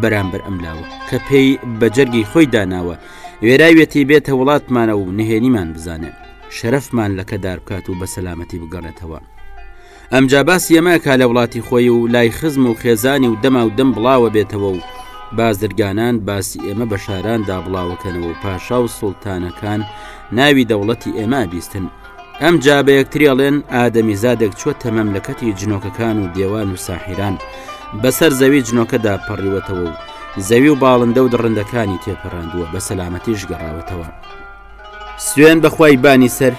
بەرامبەر ئەم لاوە کە پێی بە جەرگی خۆی داناوە وێراوێتی بێتە وڵاتمانە و نهێنیمان بزانێت شەرفمان لەکەدار بکات و بە سەلامەتی بگەڕێتەوە ئەمجا باس یەماکە لە وڵاتی خۆی و لای خزم و خێزانی و دەما و دەم بڵاوە بێتەوە و بازرگانان باسی ئێمە بە شاراندا بڵاوەکەنەوە و پاشا و سڵتانەکان ناوی دەوڵەتی ئێمە بیستن ئەمجا بە یەکتری ئەڵێن ئادەمی زادێک چوە تەمەم لە کەتی جنۆکەکان و دێوان و ساحیران بەسەر زەوی جنۆکەدا پەڕیوەتەوە و زەوی و باڵندە و دڕندەکانی تێپەڕاندووە بە سەلامەتیش گەڕاوەتەوە سوێن بەخوای بانی سەر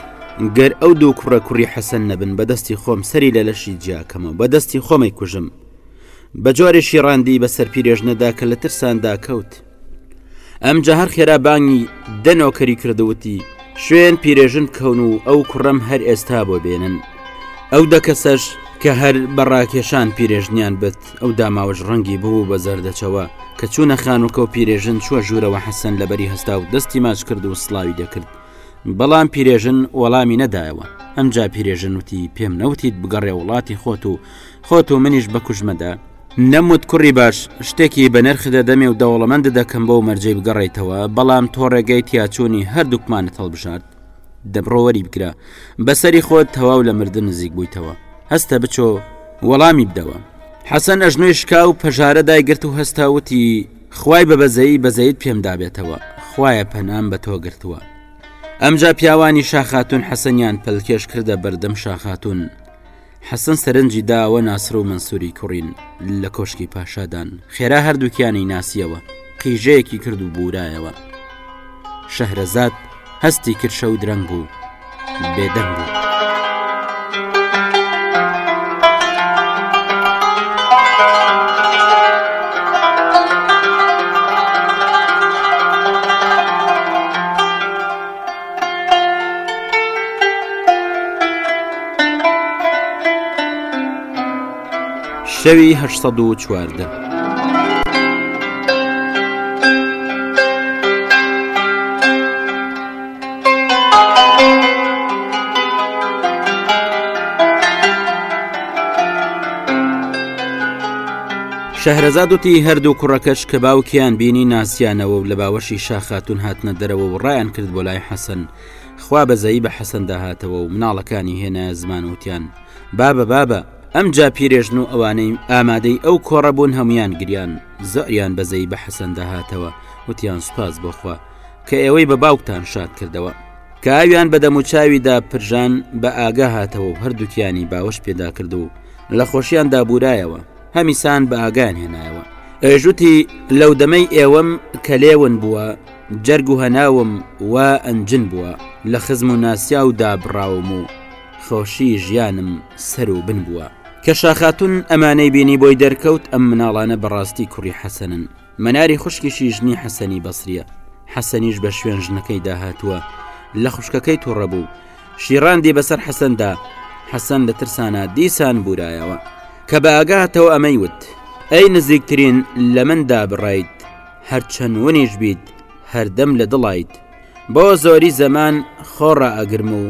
گەر ئەو دوو کوڕە کوڕی حەسەن نەبن بەدەستی خۆم سەری لە لەشی جیاکەمەوە بەدەستی خۆمەی کوژم بە جۆرێکی ڕاندی بەسەر پیرێژنەدا کە لە ترساندا کەوت ئەمجا هەر خێرا بانگی دە نۆکەری کردووتی شوێن پیرێژن کەون و ئەو کوڕم هەر ئێستا بۆ بێنن ئەو دە کەسەش کە هەر بەڕاکێشان پیرێژنیان بێت ئەو داماوەش ڕەنگی بوو بە زەردەچەوە کە چوونە خانووکە و پیرێژن چوە ژوورەوە حەسەن لەبەری هەستا و دەستی ماچ کرد و سلاوی دەکرد بەڵام پیرێژن وەڵامی نەدایەوە ئەمجا پیرێژن وتی پێم نەوتیت بگەڕێ وڵاتی خۆت و خۆت و منیش بەکوژمەدا نەموت کوڕی باش شتێکی بەنرخ دەدەمێ و دەوڵەمەند دەکەم بەو مەرجەی بگەڕیتەوە بەڵام تۆ ڕێگەی تیاچوونی هەردووکمانت هەڵبژارد دەبڕۆوەری بگرە بەسەری خۆت تەواو لە مردن نزیک بوویتەوە هەستە بچۆ وەڵامی بدەوە حەسەن ئەژنۆی شکا و پەژارە دایگرت و هەستاوتی خوای بە بەزەی بەزەیت پێم دابێتەوە خویە پەنام بە تۆ گرتووە ئەمجا پیاوانی شاخاتون حەسەنیان پەلکێش کردە بەردەم شاخاتون حەسەن سەرنجی داوە ناسر و مەنسووری کوڕین لە کۆشکی پاشادان خێرا هەردووکیانی ناسیەوە قیژەیەکی کرد و بورایەوە شەهرەزاد هەستی کرشە و درەنگ بوو بێدەنگ بوو. شەوی هەشت سەد و چواردە. شەهرەزاد وتی هەردوو کوڕەکەش کە باوکیان بینی ناسیانەوە و لە باوەشی شاخاتون هاتنە دەرەوە و ڕایان کرد بۆ لای حەسەن خوا بەزەیی بە حەسەندا هاتەوە و مناڵەکانی هێنا زمان وتیان بابە بابە ئەم جا پیرێژن و ئەوانەی ئامادەی ئەو کۆڕە بوون هەمویان گریان زۆریان بەزەیی بە حەسەندا هاتەوە وتیان سوپاس بۆخوا کە ئێوەی بە باوکتان شاد کردەوە کاویان بە دەموچاویدا پرژان بە ئاگا هاتەوە و هەردووکیانی باوەش پێدا کرد و لە خۆشیان دابورایەوە هەمیسان بە ئاگایان هێنایەوە. ئێژ وتی، لەو دەمەی ئێوەم کەلێون بووە، جەرگ و هەناوم وا ئەنجن بووە، لە خزم و ناسیا و دابڕاوم و خۆشی ژیانم سەر و بن بووە. کە شاخاتوون ئەمانەی بینی بۆی دەرکەوت ئەم مناڵانە بەڕاستی کوڕی حەسەنن. مەناری خوشکیشی ژنی حەسەنی بەسریە حەسەنیش بە شوێن ژنەکەی داهاتووە لە خوشکەکەی تووڕە بوو شیڕاندی بەسەر حەسەندا حەسەن لە ترسانە دیسان بورایەوە کە بە ئاگاتەوە ئەمەی وت ئەی نزیکترین لە مندا بڕیت هەرچەند ونیش بیت هەردەم لە دڵیت بۆ زۆری زەمان خۆڕە ئەگرم و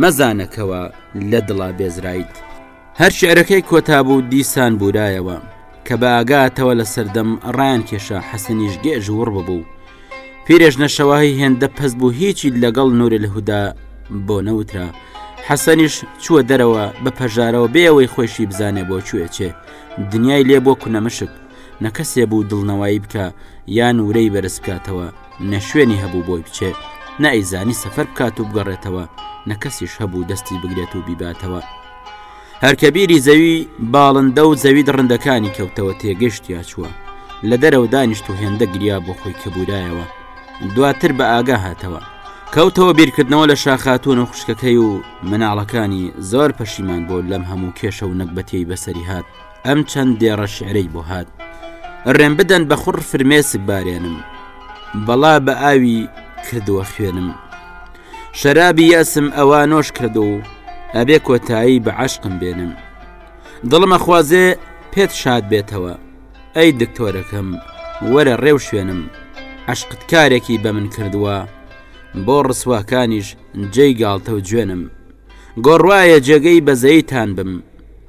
مەزانەکەوە لە دڵا بێزرایت. هەر شعرەکەی کۆتا بوو دیسان بورایەوە کە بە ئاگاتەوە لە سەردەم ڕان کێشا حەسەنیش گێژ وڕ ببوو پیرێژ نەشەواهی هێندە پەست بوو هیچی لەگەڵ نوری لەهودا بۆ نەوترا حەسەنیش چووە دەرەوە بە پەژارەوە بێەوەی خۆشی بزانێ بۆ کوێ چێ دنیای لێ بۆ کونەمەشک نەکەسێ بوو دڵنەوەی بکە یان ورەی بەرز بکاتەوە نە شوێنی هەبوو بۆی بچێت نە ئەیزانی سەفەر بکات و بگەڕێتەوە نە کەسیش هەبوو دەستی بگرێت و بیباتەوە هەرکەبیری زەوی باڵندە و زەوی دڕندەکانی کەوتەوە تێگەشت یاچووە لە دەرەوە دانیشت و هێندە گریا بۆ خۆی کەبوورایەوە دواتر بە ئاگا هاتەوە کەوتەوە بیرکردنەوە لە شاخاتون و خوشکەکەی و مناڵەکانی زۆر پەشیمان بۆ لەم هەموو کێشە و نەکبەتەی بەسەری هات ئەم چەند دێڕە شعرەی بۆ هات ڕێم بدەن بە خوڕ فرمێسک بارێنم بەڵا بە ئاوی کردووە خوێنم شەرابی یاسم ئەوە نۆش کردو و ئەبێ کۆتایی بە عشقم بێنم دڵمە خوازێ پێت شاد بێتەوە ئەی دکتۆرەکەم وەرە ڕێو شوێنم عشقت کارێکی بە من کردووە بۆ ڕسواکانیش جێی گاڵتە و جوێنم گۆڕواایە جێگەی بەزەیتان بم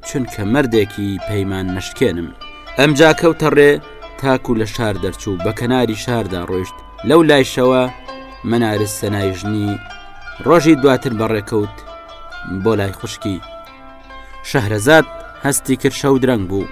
چونکە مەردێکی پەیمان نەشکێنم. ئەمجا کەوتە ڕێ تاکو لە شار دەرچوو بە کەناری شاردا ڕۆیشت لەو لایشەوە مەنارس سەنای ژنی ڕۆژی دواتر بەڕێکەوت بۆ لای خوشکی شەهرەزاد هەستی کرشە و درەنگ بوو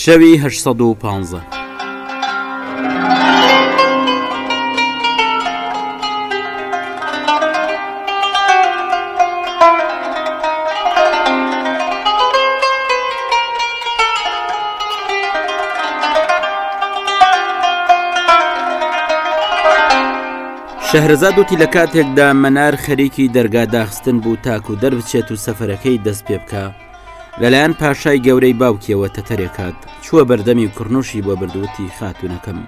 شەوی هەشت سەد و پانزە. شەهرەزاد وتی لە کاتێکدا مەنار خەریکی دەرگا داخستن بوو تاکو دەربچێت و سەفەرەکەی دەست پێ بکە لەلایەن پاشای گەورەی باوکیەوە تەتەرێکات چووە بەردەمی و کڕنوشی بۆ بردووتی خاتونەکەم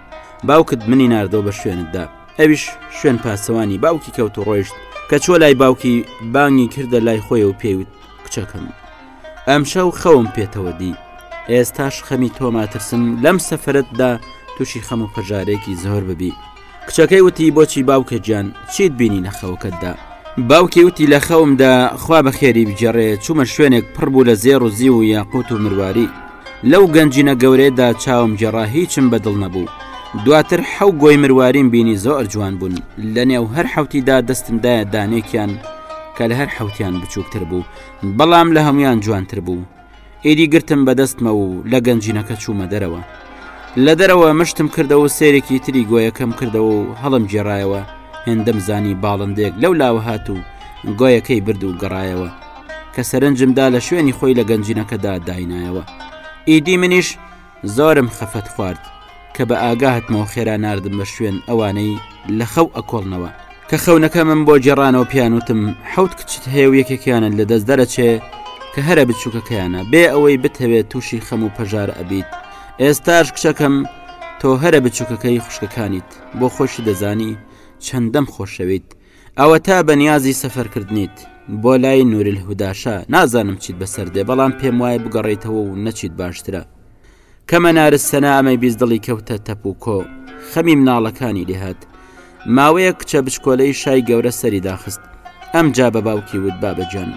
باوکت منی ناردۆ بە شوێنتدا ئەویش شوێن پاسەوانی باوکی کەوت و ڕۆیشت کە چۆ لای باوکی بانگی کردە لای خۆی و پێیوت کچەکەم ئەمشە و خەوم پێتەوە دی ئێستاش خەمی تۆماترسم لەم سەفرەتدا تووشی خەم و پەژارێکی زۆر ببی کچەکەی وتی بۆچی باوکە گیان چیت بینی لە خەوەکەتدا باوکی وتی لە خەومدا خوا بە خێری بجێڕێ چوومە شوێنێک پڕ بوو لە زێڕ و زی و یاقوت و مرواری لەو گەنجینە گەورەیەدا چاوم جێڕا هیچم بە دڵ نەبوو دواتر حەو گۆی مرواریم بینی زۆر جوان بوون لە نێو هەر حوتیدا دەستمدایە دانێکیان کە لە هەر حوتیان بچووکتر بوو بەڵام لە هەمویان جوانتر بوو ئیدی گرتم بە دەستمە و لە گەنجینەکە چوومە دەرەوە لە دەرەوە مشتم کردەوە سێرێکی تری گۆیەکەم کردەوە و هەڵم گێڕایەوە هێندەم زانی باڵندێک لەو لاوە هات و گۆیەکەی برد و گەڕایەوە کە سەرنجمدا لە شوێنی خۆی لە گەنجینەکەدا داینایەوە ئیدی منیش زۆرم خەفەت خوارد کە بە ئاگاهتمەوە خێرا نردم بە شوێن ئەوانەی لە خەو ئەکۆڵنەوە کە خەونەکە من بۆ جێڕانەوە پیانوتم حوت کچت هەیە و یەکێکیانت لە دەست دەرەچێ کە هەرە بچووکەکەیانە بێ ئەوەی بتەوێت تووشی خەم و پەژار ئەبیت ئێستاش کچەکەم تۆ هەرە بچووکەکەی خوشکەکانیت بۆ خۆشی دەزانی چەندەم خۆشەویت ئەوەتا بە نیازی سەفەرکردنیت بۆ لای نورلهوداشا نازانم چیت بەسەر دێ بەڵام پێم وایە بگەڕیتەوە و نەچیت باشترە کەمە نارس سەنا ئەمەی بیست دڵی کەوتە تەپ و کۆ خەمی مناڵەکانی لێهات ماوەیە کچە بچکۆلەی شای گەورە سەری داخست ئەم جا بە باوکی وت بابەجان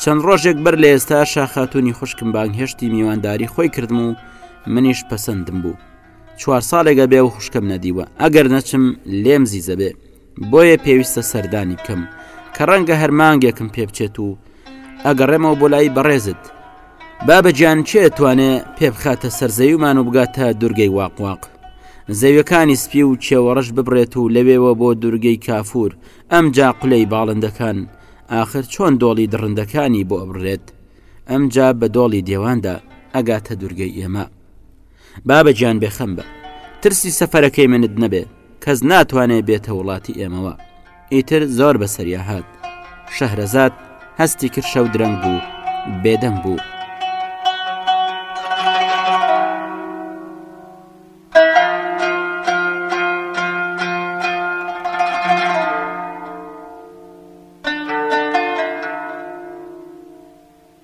چەند ڕۆژێک بەر لە ئێستا شاخاتونی خوشکم بانگهێشتی میوانداری خۆی کردم و منیش پەسەندم بوو چوار ساڵێگە بێ و خوشکم نەدیوە ئەگەر نەچم لێم زیزەبێ بۆیە پێویستە سەردانی بکەم کە ڕەنگە هەر مانگێکم پێ بچێت و ئەگەڕێمەوە بۆ لای بەڕێزت بابەجان چێ توانێ پێبخاتە سەرزەویمان و بگاتە دوورگەی واقواق زەویەکانی سپی و چێوەڕش ببڕێت و لەوێوە بۆ دوورگەی کافور ئەم جا قلەی باڵندەکان آخر چۆن دۆڵی دڕندەکانی بۆ ئەبڕێت ئەم جا بە دۆڵی دێواندا ئەگاتە دوورگەی ئێمە بابە گیان بێخەم بە ترسی سەفەرەکەی منت نەبێ کەس ناتوانێ بێتە وڵاتی ئێمەوە ئیتر زۆر بەسەریا هات شەهرەزاد هەستی کرد شەو درەنگ بوو بێدەنگ بوو.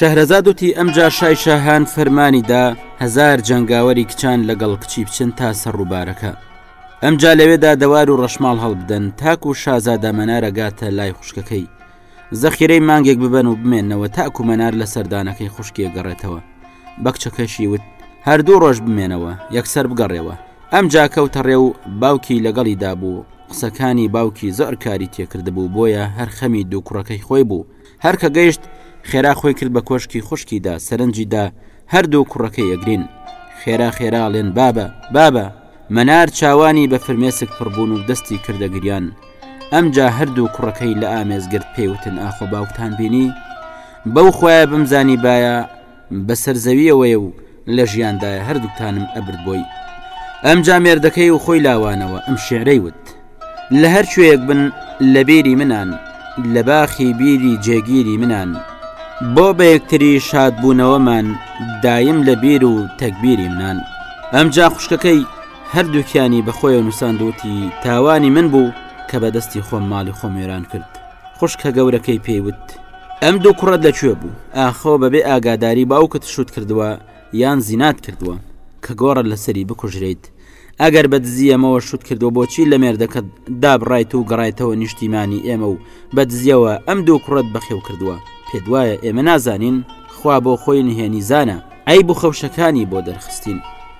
شەهرەزاد وتی ئەمجا شای شاهان فەرمانیدا هزار جەنگاوەری کچان لەگەڵ کچی بچن تا سەر ڕووبارەکە ئەمجا لەوێدا دەوار و ڕەشماڵ هەڵبدەن تاکو و شازادامەنارەگاتە لای خوشکەکەی زەخیرەی مانگێک ببەن و بمێنەوە تا کومەنار لە سەردانەکەی خوشکێ گەڕێتەوە بەکچەکەشی وت هەردوو ڕۆژ بمێنەوە یەکسەر بگەڕێەوە ئەم جاکەوتە ڕێ و باوکی لەگەڵی دابوو قسەکانی باوکی زۆر کاری تێکردبوو بۆیە هەر خەمی دوو کوڕەکەی خۆی بوو هەر کە گەیشت خێرا خۆی کرد بە کۆشکی خوشکیدا سەرنجیدا هەردوو کوڕەکەی ئەگرین خێرا خێراڵێن بابە بابە مەنار چاوانی بە فرمێسک پڕبوون و دەستی کردە گریان ئەمجا هەردوو کوڕەکەی لە ئامێزگرت پێوتن ئاخۆ باوکتان بینی بەو خۆیان بمزانی باە بەسەر زەویەوەی و لە ژیاندایە هەردووکتانم ئەبرد بۆی ئەمجا مێردەکەی و خۆی لاوانەوە ئەم شعرەی وت لە هەر شوێک بن لە بیری منان لە باخی بیری جێگیری منان بۆ بە یەکتری شادبوونەوەمان دایم لە بیر و تەکبیری منان ئەمجا خوشکەکەی هەردووکیانی بە خۆیان نووساند وتی تاوانی من بوو کە بە دەستی خۆم ماڵی خۆم وێران کرد خوشکە گەورەکەی پێیوت ئەم دوو کوڕەت لەکوێ بوو ئاخۆ بەبێ ئاگاداری باوکت شوت کردووە یان زینات کردووە کە گۆڕە لەسەری بکوژریت ئەگەر بە دزیەمەوە شوت کردو بۆچی لە مێردەکە دابڕایت و گەڕایتەوە نیشتیمانی ئێمە و بە دزیەوە ئەم دوو کوڕەت بەخێو کردووە پێ دوایە ئێمە نازانین خوا بۆ خۆی نهێنی زانە ئەی بخەوشەکانی بۆ دەرخستین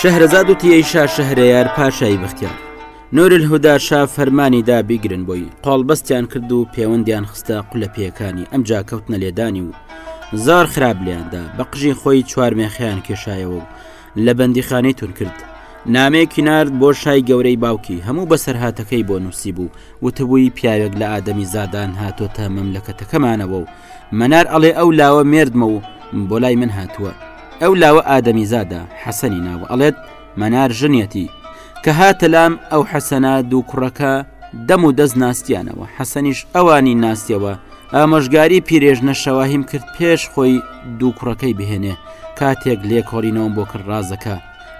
شەهرەزاد وتی ئەی شا شەهرەیار پاشایی بەختیار نۆرل هودا شا فەرمانی دا بیگرن بۆی قاڵبەستیان کرد و پەیوەندیان خستە قولە پێەکانی ئەم جاکەوتنە لێدانی و زار خراپ لیاندا بە قژی خۆی چوارمێخیان کێشایەوە و لە بەندیخانەی تون کرد نامەیەکی نرد بۆ شای گەورەی باوکی هەموو بەسەرهاتەکەی بۆ نووسی بوو وتبووی پیاوێک لە ئادەمی زادان هاتۆتە مەملەکەتەکەمانەوە و مەنار ئەڵێ ئەو لاوە مێردمە و بۆ لای من هاتووە ئەو لاوە ئادەمی زادە حەسەنی ناوە ئەڵێت مەنار ژنیەتی کە هاتە لام ئەو حەسەنە دوو کوڕەکە دەم و دەست ناستیانەوە حەسەنیش ئەوانی ناسیەوە ئامۆژگاری پیرێژنە شەواهیم کرد پێش خۆی دوو کوڕەکەی بهێنێ کاتێک لێکۆڵینەوەم بۆ کرد ڕازەکە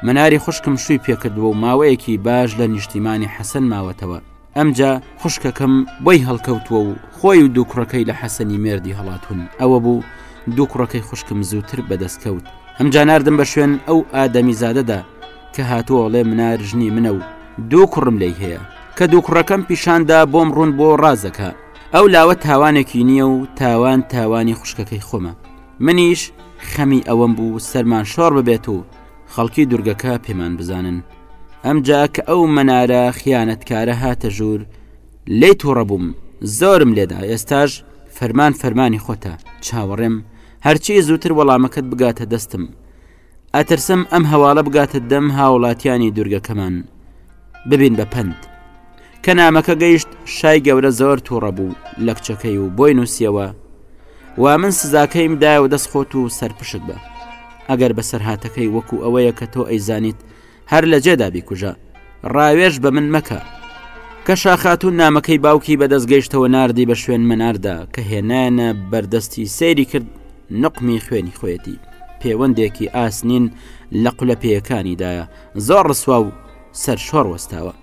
مناری خوشکم شووی پێکردووە و ماوەیەکی باش لە نیشتیمانی حەسەن ماوەتەوە ئەمجا خوشکەکەم بۆی هەڵکەوتووە و خۆی و دوو کوڕەکەی لە حەسەنی مێردی هەڵاتون ئەوە بوو دوو کوڕەکەی خوشکم زووتر بەدەست کەوت ئەم جاناردم بە شوێن ئەو ئادەمی زادەدا کە هاتووەڵێ منار ژنی منە و دوو کوڕم لی هەیە کە دوو کوڕەکەم پیشاندا بۆم ڕوون بۆ ڕازەکە ئەو لاوە تاوانێکی نییە و تاوان تاوانی خوشکەکەی خۆمە منیش خەمی ئەوەم بوو سەرمان شۆڕ ببێت و خەڵکی دورگەکە پێمان بزانن ئەمجا کە ئەو مەنارە خیانەتکارە هاتە ژوور لی تووڕە بووم زۆرم لێدا ئێستاش فەرمان فەرمانی خۆتە چاوەڕێم هەرچی زووتر وەڵامەکەت بگاتە دەستم ئەترسم ئەم هەواڵە بگاتە دەم هاوڵاتیانی دورگەکەمان ببین بە پەند کە نامەکە گەیشت شای گەورە زۆر تووڕە بوو لە کچەکەی و بۆی نووسیەوە و من سزاکەیم دای و دەست خۆت و سەرپشت بە ئەگەر بەسەرهاتەکەی وەکو ئەوەیە کە تۆ ئەیزانیت هەر لە جێدا بیکوژە ڕاوێژ بە من مەکە کە شاخاتون نامەکەی باوکی بەدەست گەیشتەوە نردی بە شوێن مناردا کە هێنانە بەردەستی سەیری کرد نقمی خوێنی خۆیەتی پەیوەندێکی ئاسنین لە قولە پێیەکانیدایە زۆر ڕسوا و سەر شۆڕ وەستاوە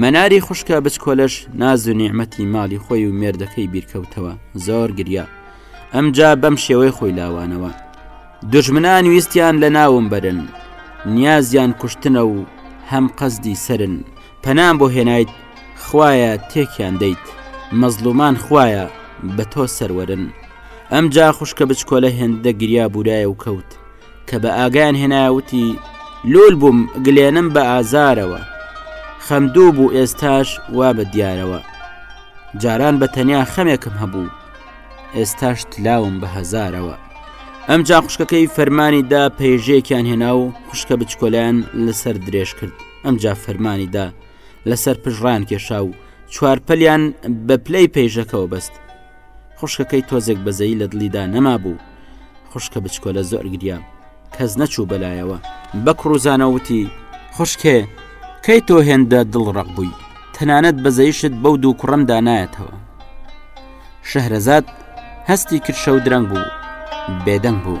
مەناری خوشکە بچکۆلەش ناز و نیعممەتی ماڵی خۆی و مێردەکەی بیرکەوتەوە زۆر گریا ئەمجا بەم شێوەی خۆی لاوانەوە دژمنان ویستیان لە ناوم بەرن نیازیان کوشتنە و هەم قەزدی سرن پەنام بۆ هێنایت خویە تێکیان دەیت مەزلومان خویە بە تۆ سەرەرن ئەم جا خوشکە بچکۆلە هێندە گریا بورایە و کەوت کە بە ئاگایان هێنایە وتی لول بووم گلێنم بە ئازارەوە خەم دوو بوو ئێستاش وا بە دیارەوە جاران بە تەنیا خەمێکم هەبوو ئێستاش تلاوم بە هەزارەوە ئەم جا خوشکەکەی فەرمانی دا پێژێکیان هێنا و خوشکە بچکۆلیان لەسەر درێژ کرد ئەم جا فەرمانی دا لەسەر پژڕان کێشا و چوارپەلیان بە پلەی پێژەکەەوە بەست خوشکەکەی تۆزێک بەزەیی لە دڵیدا نەمابوو خوشکە بچکۆلە زۆر گریا کەس نەچوو بەلایەوە بە کوڕوزانەوتی خوشکێ کەی تۆ هێندە دڵ ڕق بووی تەنانەت بەزەیشت بەو دوو کوڕم دانایەتەوە شەهرەزاد هەستی کرشە و درەنگ بوو بێدەنگ بوو.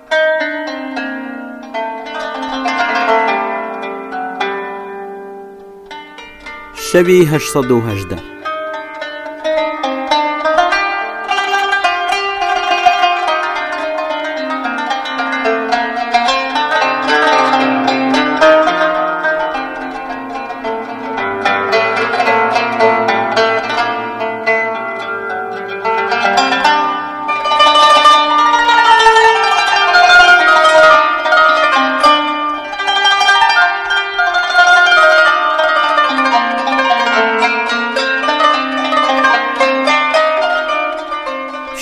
شەوی هەشت سەد و هەژدە.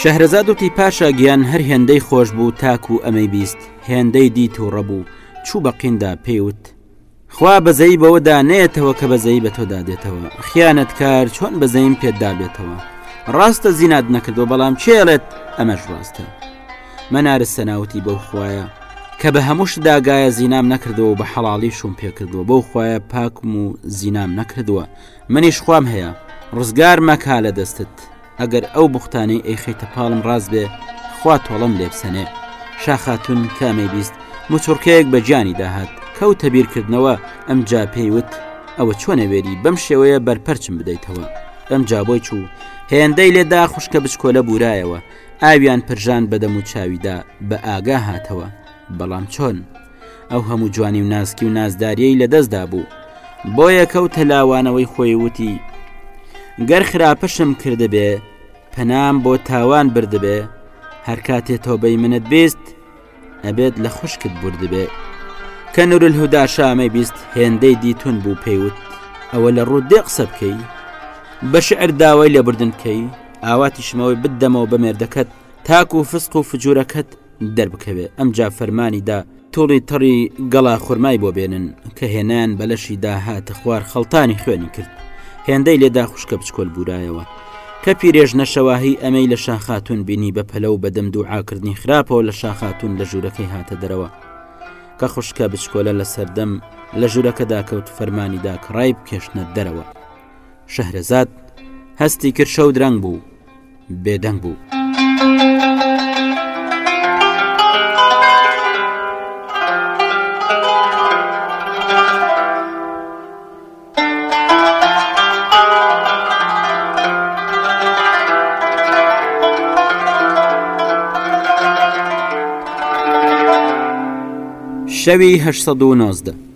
شەهرەزاد وتی پاشا گیان هەر هێندەی خۆش بوو تاکو ئەمەی بیست هێندەی دیت و ڕەبوو چوو بە قیندا پێیوت خوا بەزەی بەوەدا نێتەوە کە بەزەی بە تۆدا دێتەوە خیانەتکار چۆن بەزەیم پێتدا بێتەوە ڕاستە زینات نەکردو بەڵام چێڵێت ئەمەش ڕاستە مەنارس سەناوتی بەو خویە کە بە هەموو شداگایە زینام نەکردەوە بە حەڵی شوم پێکردووە بەو خویە پاکم و زینام نەکردووە منیش خوام هەیە ڕزگار مەکا لە دەستت ئەگەر ئەو بوختانەی ئەیخەیتە پاڵم ڕاست بێ خوا تۆڵم لێبسەنێ شاخاتون کامەی بیست مچڕکەیەک بە گیانی داهات کەوتە بیرکردنەوە ئەم جا پێیوت ئەوە چۆنە وێری بەم شێوەیە بەرپەرچم بدەیتەوە ئەم جابۆی چوو هێندەی لێدا خوشکە بچکۆلە بورایەوە ئاویان پرژان بەدەم و چاویدا بە ئاگا هاتەوە بەڵام چۆن ئەو هەموو جوانی و ناسکی و نازداریەی لەدەستدا بوو بۆیە کەوتە لاوانەوەی خۆی وتی گەر خراپەشم کردبێ پەنام بۆ تاوان بردبێ هەر کاتێ تۆبەی منت بیست ئەبێت لە خوشکت بردبێ کە نورل هودا شامەی بیست هێندەی دیتون بوو پێیوت ئەوە لە ڕوو دێ قسە بکەی بە شعر داوای لێبردن بکەی ئاواتی شمەوەی بدەمەوە بە مێردەکەت تاک و فسق و فجورەکەت دەربکەوێ ئەمجا فەرمانی دا تۆڵی تەڕی گەڵا خورمای بۆ بێنن کە هێنان بەلەشی داهاتە خوار خەڵتانی خوێنی کرد هێندەی لێدا خوشکە بچکۆل بورایەوە کە پیرێژ نەشەواهی ئەمەی لە شاخاتون بینی بە پەلە و بەدەم دوعاکردنی خراپەوە لە شاخاتون لە ژوورەکەی هاتە دەرەوە کە خوشکە بچکۆلە لە سەردەم لە ژوورەکەدا کەوت فەرمانیدا کە ڕای بکێشنە دەرەوە شەهرەزاد هەستی کرشە و درەنگ بوو بێدەنگ بوو. شەوی هەشت سەد و نۆزدە.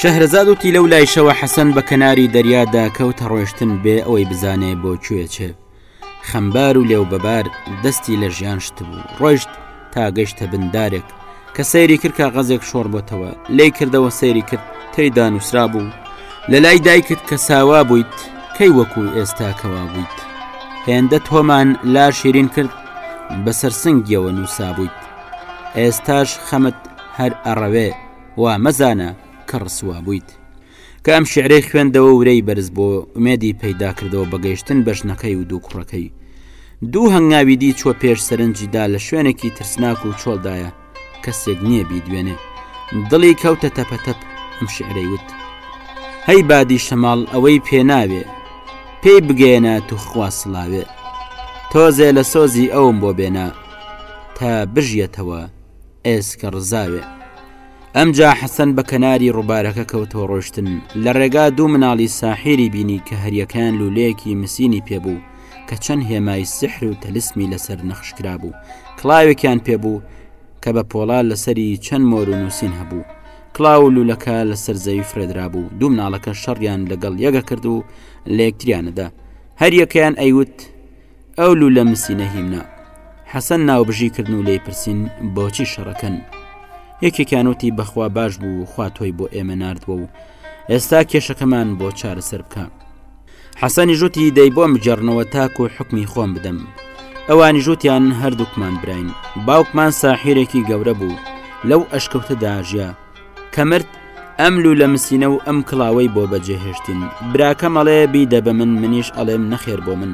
شەهرەزاد وتی لەو لایشەوە حەسەن بە کەناری دەریادا کەوتە ڕۆشتن بێ ئەوەی بزانێ بۆ کوێ چێ خەمبار و لێو بەبار دەستی لە ژیان شت بوو ڕۆیشت تا گەشتە بندارێک کە سەیری کرد کا غەزێک شۆڕ بۆتەوە لی کردەوە سەیری کرد تێدا نووسرا بوو لە لای دایکت کە ساوا بوویت کەی وەکو ئێستا کەوا بوویت هێندە تۆمان لا شیرین کرد بەسەر سنگیەوە نووسا بوویت ئێستاش خەمت هەر ئەڕەوێ وا مەزانە کە ڕسوا بوویت. کە ئەم شعرەی خوێندەوە ورەی بەرز بۆ ئومێدی پەیدا کردەوە بە گەیشتن بە ژنەکەی و دوو کوڕەکەی دوو هەنگاوی دی چوە پێش سەرنجیدا لە شوێنێکی ترسناک و چۆڵدایە کەسێک نییە بیدوێنێ دڵی کەوتە تەپەتەپ ئەم شعرەی وت هەی بادی شەماڵ ئەوەی پێناوێ پێی بگەێنە توخوا سڵاوێ تۆزێ لە سۆزی ئەوم بۆ بێنە تا بژیەتەوە ئێسکە ڕزاوێ. ئەمجا حەسەن بە کەناری ڕووبارەکە کەوتەوە ڕۆشتن لە ڕێگا دوو مناڵی ساحێری بینی کە هەریەکەیان لولەیەکی مسینی پێبوو کە چەند هێمای سحر و تەلسمی لەسەر نەخشکرا بوو کڵاوێکیان پێبوو کە بە پۆڵا لەسەری چەند مۆر و نووسین هەبوو کڵاو و لولەکە لەسەر زەوی فرێدرا بوو دوو مناڵەکە شەڕیان لەگەڵ یەگە کرد و لە یەکتریانەدا هەریەکەیان ئەیوت ئەو لولە مسی نەهیمنا حەسەن ناوبژی کردن و لێی پرسین بۆچی شەڕەکەن یەکێکیان وتی بەخوا باش بوو خوا تۆی بۆ ئێمە نردوە و ئێستا کێشەکەمان بۆ چارەسەر بکە حەسەنی ژوتی دەی بۆ مجێڕنەوە تاکو حکمی خۆم بدەم ئەوانی ژوتیان هەردووکمان براین باوکمان ساحیرێکی گەورە بوو لەو ئەشکەوتە داژە کە مرد ئەم لوولە مسینە و ئەم کڵاوەی بۆ بەجێ هێشتین براکەم ئەڵێ بیدە بە من منیش ئەڵێم نەخێر بۆ من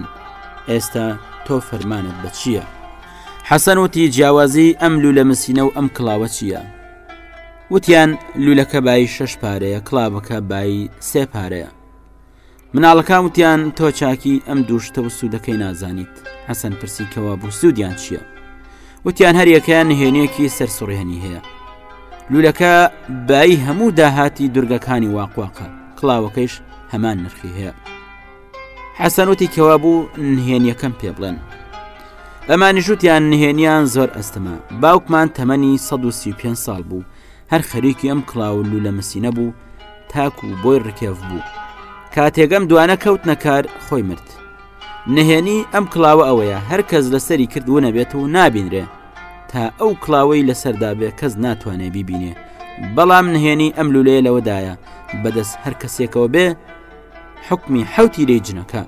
ئێستا تۆ فەرمانت بە چییە؟ حەسەن وتی جیاوازی ئەم لوولە مسینە و ئەم کڵاوە چییە؟ وتیان لوولەکە بای شەش پارەیە کڵاوەکە بای سێ پارەیە مناڵەکان وتیان تۆ چاکی ئەم دوو شتە و سوودەکەی نازانیت حەسەن پرسی کەوا بوو سوودیان چییە وتیان هەریەکەیان نهێنێکی سەر سوڕێنی هەیە لولەکە بایی هەموو داهاتی دورگەکانی واقواقە کڵاوەکەیش هەمان نرخی هەیە حەسەنوتی کەوا بوو نهێنیەکەم پێ بڵێن ئەمانی ژوتیان نهێنیان زۆر ئەستەمە باوکمان تەمەنی 135 ساڵ بوو هەر خەریکی ئەم کڵاو لولە مسینە بوو تاکو و بۆی ڕکێف بوو کاتێگەم دوانە کەوت نەکار خۆی مرد نهێنی ئەم کلااوە ئەوەیە هەر کەس لەسەری کرد و نەبێت و نابینرێ تا ئەو کلااوەی لەسەردابێ کەس ناتوانێ بیبینێ بەڵام نهێنی ئەم لولەیە لەوەدایە بەدەست هەر کەسێکەوە بێ حوکمی حوتیرەی جنەکە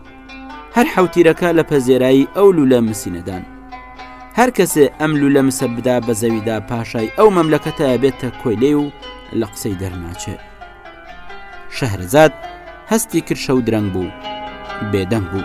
هەر حوتیرەکە لە پەزێرایی ئەو لولە مسینەدان هەر کەسێ ئەم لولە مسە بدا بە زەویدا پاشای ئەو مەملەکەتە بێتە کۆیلەی و لە قسەی دەرناچێت شەهرزاد هەستی کرشە و درەنگ بوو بێدەنگ بوو.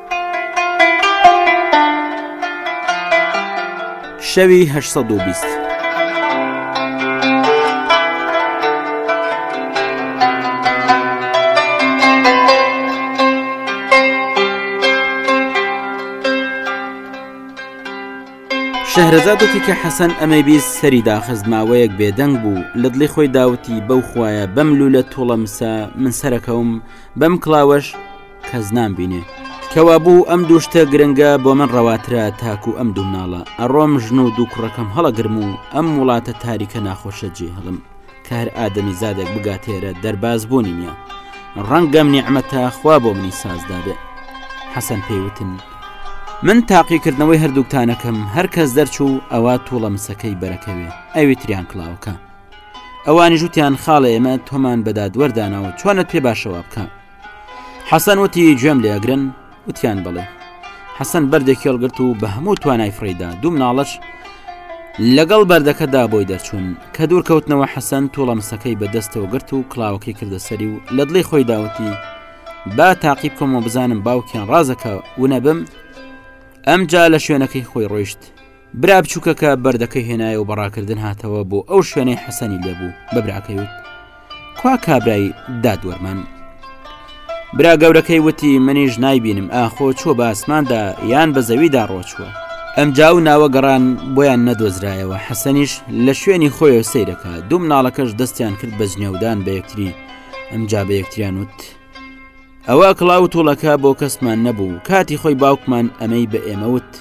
شەوی هەشت سەد و بیست. شەهرەزادەتی کە حەسەن ئەمەی بیست سەری داخست ماوەیەک بێدەنگ بوو لە دڵی خۆی داوتی بەو خویە بەم لوو لە توڵەمسا من سەرەکەوم بەم کڵاوەش کەس نامبینێ کەوابوو ئەم دوو شتە گرنگە بۆ من ڕەواترە تاکو ئەم دوو مناڵە ئەڕۆم ژن و دوو کوڕەکەم هەڵەگرم و ئەم وڵاتە تاریکە ناخۆشە جێ هەڵم کە هەر ئادەمی زادێک بگاتێرە دەرباز بوونی نیە ڕەنگەم نیعممەتە خوا بۆ منی سازدابێ حەسەن پێیوتن من تاقیکردنەوەی هەردووکتانەکەم هەر کەس دەرچوو ئەوە توڵە مسەکەی بەرەکەوێ ئەوی تریان کلااوکە ئەوانی ژوتیان خاڵە ئێمە تۆمان بەدادوەردانەوە چۆنت پێ باشەوە بکە حەسەن وتی گوێم لێ ئەگرن وتیان بڵێ حەسەن بەردێکی هەڵگرت و بە هەموو توانای فڕیدا دوو مناڵش لەگەڵ بەردەکەدا بۆی دەرچوون کە دوور کەوتنەوە حەسەن توڵە مسەکەی بەدەستەوە گرت و کلااوەکەی کردە سەری و لە دڵی خۆی داوتی با تاقی بکەمەوە بزانم باوکیان ڕازەکە ونەبم ئەمجا لە شوێنەکەی خۆی ڕۆیشت برا بچووکەکە بەردەکەی هێنایە و بەڕاکردن هاتەوە بۆ ئەو شوێنەی حەسەنی لێبوو بە براکەی وت کوا کابرای دادوەرمان برا گەورەکەی وتی منیش نایبینم ئاخۆ چۆ بە ئاسماندا یان بە زەویدا ڕۆچووە ئەم جاو ناوە گەڕان بۆیان نەدۆزرایەوە حەسەنیش لە شوێنی خۆی و سیرەکە دوو مناڵەکەش دەستیان کرد بە جنێودان بە یەکتری ئەمجا بە یەکتریان وت ئەوە کڵاو تۆڵەکە بۆ کەسمان نەبوو کاتی خۆی باوکمان ئەمەی بە ئێمەوت